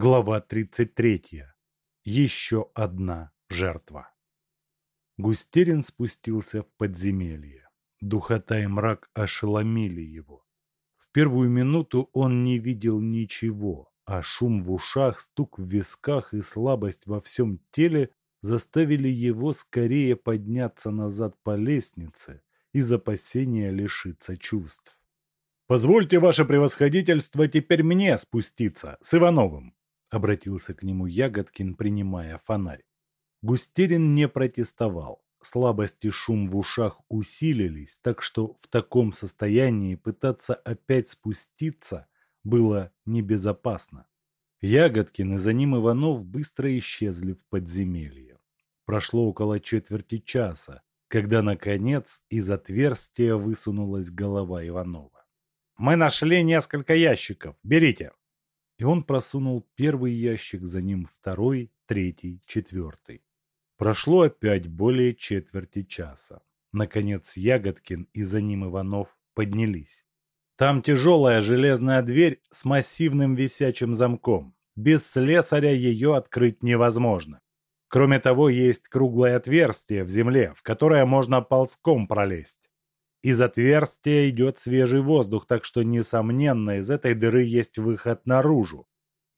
Глава 33. Еще одна жертва. Густерин спустился в подземелье. Духота и мрак ошеломили его. В первую минуту он не видел ничего, а шум в ушах, стук в висках и слабость во всем теле заставили его скорее подняться назад по лестнице из опасения лишиться чувств. «Позвольте, ваше превосходительство, теперь мне спуститься с Ивановым», обратился к нему Ягодкин, принимая фонарь. Густерин не протестовал. Слабость и шум в ушах усилились, так что в таком состоянии пытаться опять спуститься было небезопасно. Ягодкин и за ним Иванов быстро исчезли в подземелье. Прошло около четверти часа, когда, наконец, из отверстия высунулась голова Иванова. «Мы нашли несколько ящиков. Берите!» И он просунул первый ящик, за ним второй, третий, четвертый. Прошло опять более четверти часа. Наконец Ягодкин и за ним Иванов поднялись. Там тяжелая железная дверь с массивным висячим замком. Без слесаря ее открыть невозможно. Кроме того, есть круглое отверстие в земле, в которое можно ползком пролезть. Из отверстия идет свежий воздух, так что, несомненно, из этой дыры есть выход наружу.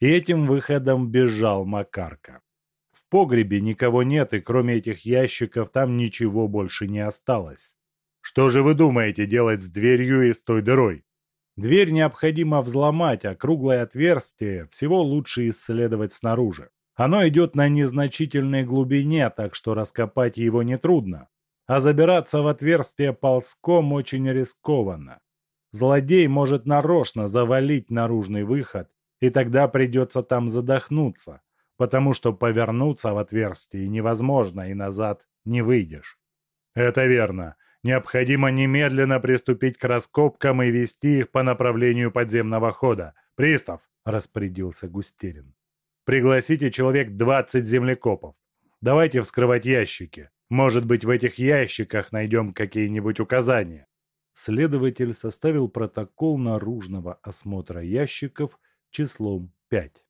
И этим выходом бежал Макарка погребе никого нет, и кроме этих ящиков там ничего больше не осталось. Что же вы думаете делать с дверью и с той дырой? Дверь необходимо взломать, а круглое отверстие всего лучше исследовать снаружи. Оно идет на незначительной глубине, так что раскопать его нетрудно. А забираться в отверстие ползком очень рискованно. Злодей может нарочно завалить наружный выход, и тогда придется там задохнуться, потому что повернуться в отверстие невозможно и назад не выйдешь. Это верно. Необходимо немедленно приступить к раскопкам и вести их по направлению подземного хода. Пристав, распорядился Густерин. Пригласите человек 20 землекопов. Давайте вскрывать ящики. Может быть, в этих ящиках найдем какие-нибудь указания. Следователь составил протокол наружного осмотра ящиков числом 5.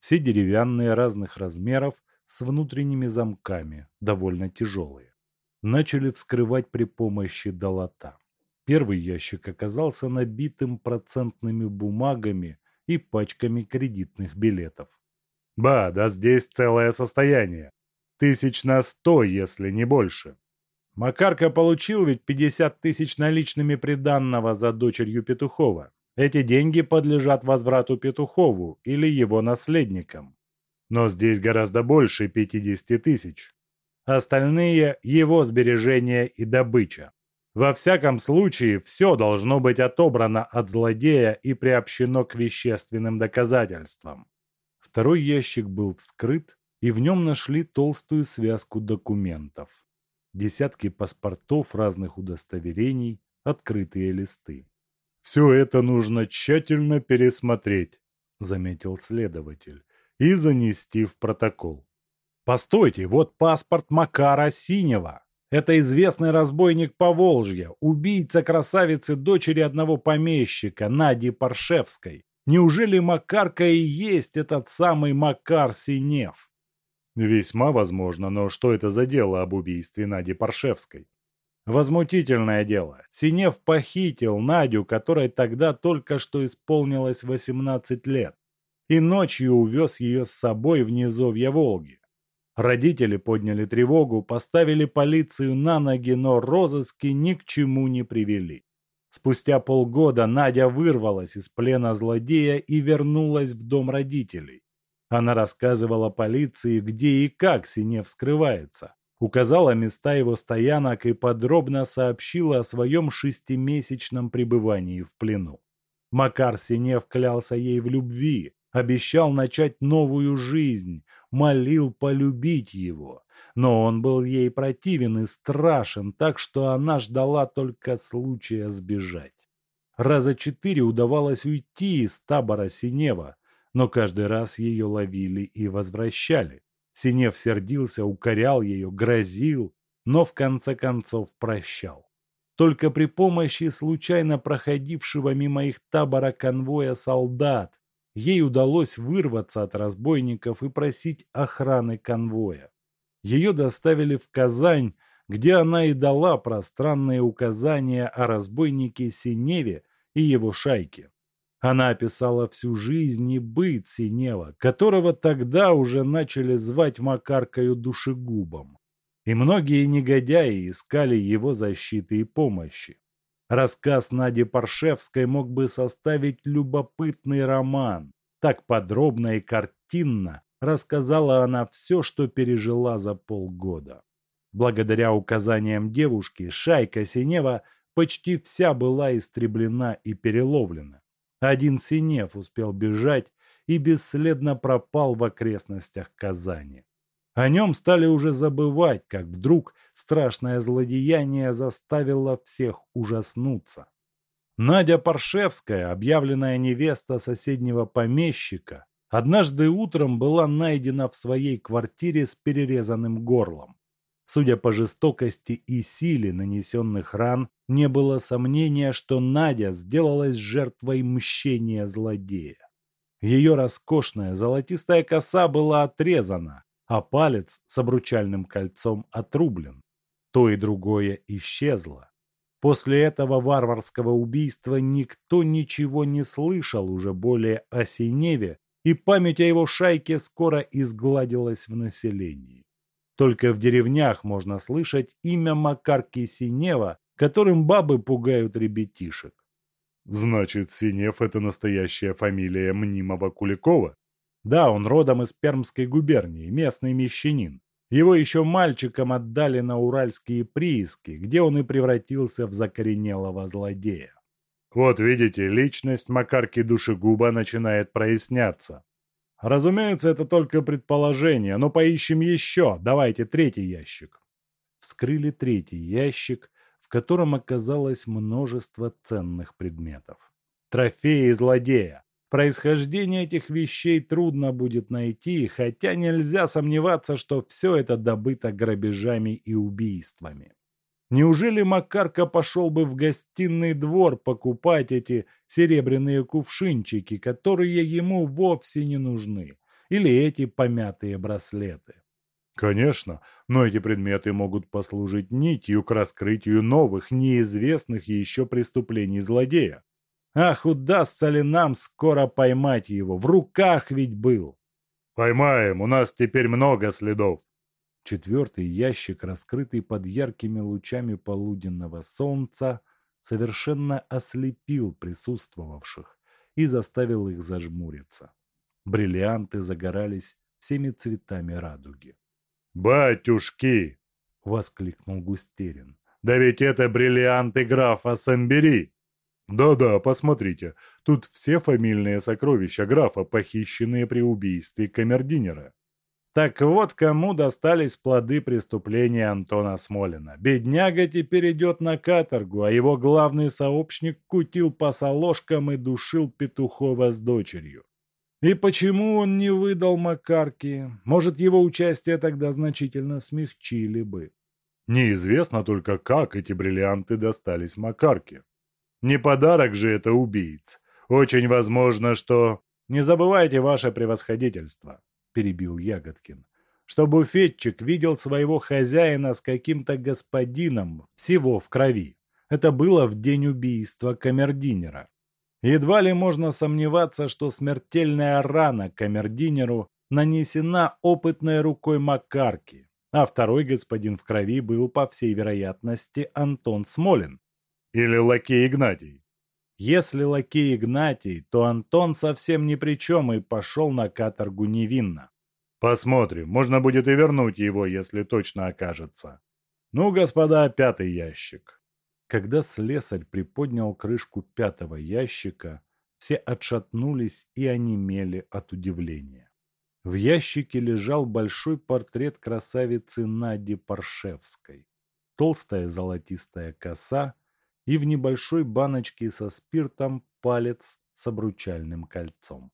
Все деревянные разных размеров с внутренними замками, довольно тяжелые. Начали вскрывать при помощи долота. Первый ящик оказался набитым процентными бумагами и пачками кредитных билетов. «Ба, да здесь целое состояние. Тысяч на сто, если не больше. Макарка получил ведь пятьдесят тысяч наличными приданного за дочерью Петухова. Эти деньги подлежат возврату Петухову или его наследникам. Но здесь гораздо больше 50 тысяч. Остальные – его сбережения и добыча. Во всяком случае, все должно быть отобрано от злодея и приобщено к вещественным доказательствам. Второй ящик был вскрыт, и в нем нашли толстую связку документов. Десятки паспортов разных удостоверений, открытые листы. «Все это нужно тщательно пересмотреть», — заметил следователь, — «и занести в протокол». «Постойте, вот паспорт Макара Синего. Это известный разбойник Поволжья, убийца красавицы дочери одного помещика, Нади Паршевской. Неужели Макарка и есть этот самый Макар Синев?» «Весьма возможно, но что это за дело об убийстве Нади Паршевской?» Возмутительное дело. Синев похитил Надю, которой тогда только что исполнилось 18 лет, и ночью увез ее с собой в низовья Волги. Родители подняли тревогу, поставили полицию на ноги, но розыски ни к чему не привели. Спустя полгода Надя вырвалась из плена злодея и вернулась в дом родителей. Она рассказывала полиции, где и как Синев скрывается указала места его стоянок и подробно сообщила о своем шестимесячном пребывании в плену. Макар Синев клялся ей в любви, обещал начать новую жизнь, молил полюбить его. Но он был ей противен и страшен, так что она ждала только случая сбежать. Раза четыре удавалось уйти из табора Синева, но каждый раз ее ловили и возвращали. Синев сердился, укорял ее, грозил, но в конце концов прощал. Только при помощи случайно проходившего мимо их табора конвоя солдат ей удалось вырваться от разбойников и просить охраны конвоя. Ее доставили в Казань, где она и дала пространные указания о разбойнике Синеве и его шайке. Она описала всю жизнь и быт Синева, которого тогда уже начали звать Макаркою душегубом. И многие негодяи искали его защиты и помощи. Рассказ Нади Паршевской мог бы составить любопытный роман. Так подробно и картинно рассказала она все, что пережила за полгода. Благодаря указаниям девушки, шайка Синева почти вся была истреблена и переловлена. Один Синев успел бежать и бесследно пропал в окрестностях Казани. О нем стали уже забывать, как вдруг страшное злодеяние заставило всех ужаснуться. Надя Паршевская, объявленная невеста соседнего помещика, однажды утром была найдена в своей квартире с перерезанным горлом. Судя по жестокости и силе нанесенных ран, не было сомнения, что Надя сделалась жертвой мщения злодея. Ее роскошная золотистая коса была отрезана, а палец с обручальным кольцом отрублен. То и другое исчезло. После этого варварского убийства никто ничего не слышал уже более о Синеве, и память о его шайке скоро изгладилась в населении. Только в деревнях можно слышать имя Макарки Синева, которым бабы пугают ребятишек. Значит, Синев – это настоящая фамилия мнимого Куликова? Да, он родом из Пермской губернии, местный мещанин. Его еще мальчиком отдали на уральские прииски, где он и превратился в закоренелого злодея. Вот видите, личность Макарки Душегуба начинает проясняться. Разумеется, это только предположение, но поищем еще. Давайте третий ящик. Вскрыли третий ящик, в котором оказалось множество ценных предметов. Трофеи злодея. Происхождение этих вещей трудно будет найти, хотя нельзя сомневаться, что все это добыто грабежами и убийствами. Неужели Макарка пошел бы в гостиный двор покупать эти серебряные кувшинчики, которые ему вовсе не нужны, или эти помятые браслеты? Конечно, но эти предметы могут послужить нитью к раскрытию новых, неизвестных еще преступлений злодея. Ах, удастся ли нам скоро поймать его? В руках ведь был. Поймаем, у нас теперь много следов. Четвертый ящик, раскрытый под яркими лучами полуденного солнца, совершенно ослепил присутствовавших и заставил их зажмуриться. Бриллианты загорались всеми цветами радуги. «Батюшки!» — воскликнул Густерин. «Да ведь это бриллианты графа Самбери!» «Да-да, посмотрите, тут все фамильные сокровища графа, похищенные при убийстве камердинера. Так вот, кому достались плоды преступления Антона Смолина. Бедняга теперь идет на каторгу, а его главный сообщник кутил по соложкам и душил Петухова с дочерью. И почему он не выдал Макарки? Может, его участие тогда значительно смягчили бы. Неизвестно только, как эти бриллианты достались Макарке. Не подарок же это убийц. Очень возможно, что... Не забывайте ваше превосходительство перебил Ягодкин, что буфетчик видел своего хозяина с каким-то господином, всего в крови. Это было в день убийства камердинера. Едва ли можно сомневаться, что смертельная рана камердинеру нанесена опытной рукой Макарки, а второй господин в крови был, по всей вероятности, Антон Смолин. Или лакей Игнатий. Если лакей Игнатий, то Антон совсем ни при чем и пошел на каторгу невинно. Посмотрим, можно будет и вернуть его, если точно окажется. Ну, господа, пятый ящик. Когда слесарь приподнял крышку пятого ящика, все отшатнулись и онемели от удивления. В ящике лежал большой портрет красавицы Нади Паршевской. Толстая золотистая коса и в небольшой баночке со спиртом палец с обручальным кольцом.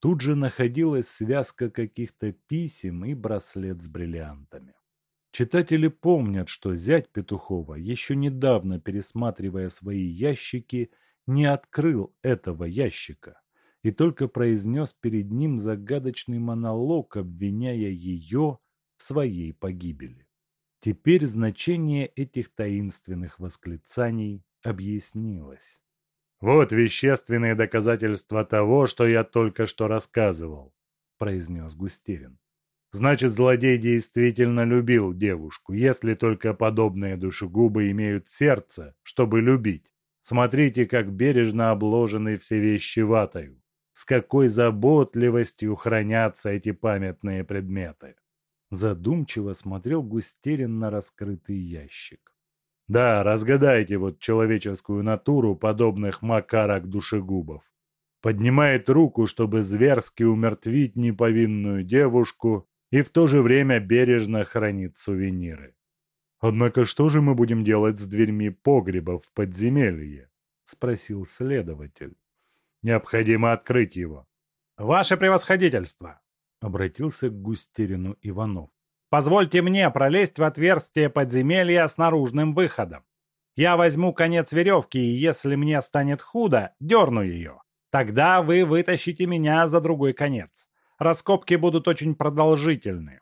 Тут же находилась связка каких-то писем и браслет с бриллиантами. Читатели помнят, что зять Петухова, еще недавно пересматривая свои ящики, не открыл этого ящика и только произнес перед ним загадочный монолог, обвиняя ее в своей погибели. Теперь значение этих таинственных восклицаний объяснилось. «Вот вещественные доказательства того, что я только что рассказывал», – произнес Густерин. «Значит, злодей действительно любил девушку, если только подобные душегубы имеют сердце, чтобы любить. Смотрите, как бережно обложены все вещи ватою, с какой заботливостью хранятся эти памятные предметы». Задумчиво смотрел Густерин на раскрытый ящик. Да, разгадайте вот человеческую натуру подобных макарок душегубов. Поднимает руку, чтобы зверски умертвить неповинную девушку и в то же время бережно хранит сувениры. «Однако что же мы будем делать с дверьми погреба в подземелье?» – спросил следователь. «Необходимо открыть его». «Ваше превосходительство!» – обратился к Густерину Иванов. Позвольте мне пролезть в отверстие подземелья с наружным выходом. Я возьму конец веревки, и если мне станет худо, дерну ее. Тогда вы вытащите меня за другой конец. Раскопки будут очень продолжительны.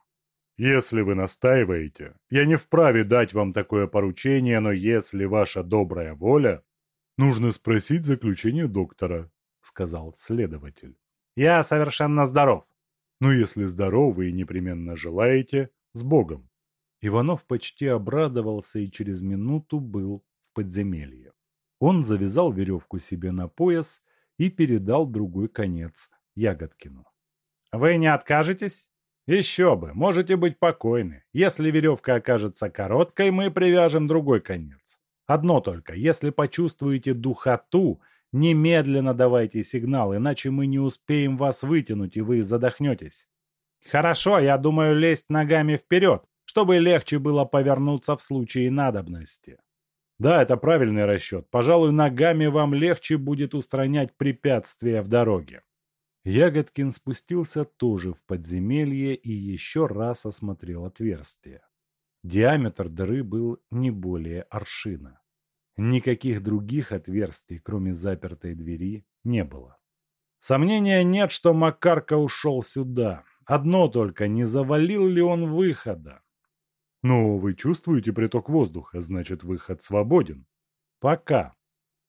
Если вы настаиваете, я не вправе дать вам такое поручение, но если ваша добрая воля... Нужно спросить заключение доктора, сказал следователь. Я совершенно здоров. Ну, если здоровы и непременно желаете, с Богом!» Иванов почти обрадовался и через минуту был в подземелье. Он завязал веревку себе на пояс и передал другой конец Ягодкину. «Вы не откажетесь?» «Еще бы, можете быть покойны. Если веревка окажется короткой, мы привяжем другой конец. Одно только, если почувствуете духоту, немедленно давайте сигнал, иначе мы не успеем вас вытянуть, и вы задохнетесь. Хорошо, я думаю лезть ногами вперед, чтобы легче было повернуться в случае надобности. Да, это правильный расчет. Пожалуй, ногами вам легче будет устранять препятствия в дороге. Ягодкин спустился тоже в подземелье и еще раз осмотрел отверстие. Диаметр дыры был не более аршина. Никаких других отверстий, кроме запертой двери, не было. Сомнения нет, что Макарка ушел сюда. Одно только, не завалил ли он выхода? Ну, вы чувствуете приток воздуха, значит, выход свободен. Пока.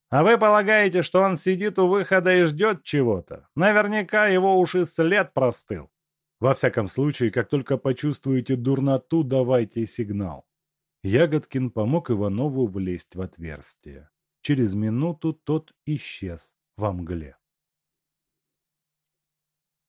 А вы полагаете, что он сидит у выхода и ждет чего-то? Наверняка его уж и след простыл. Во всяком случае, как только почувствуете дурноту, давайте сигнал. Ягодкин помог Иванову влезть в отверстие. Через минуту тот исчез во мгле.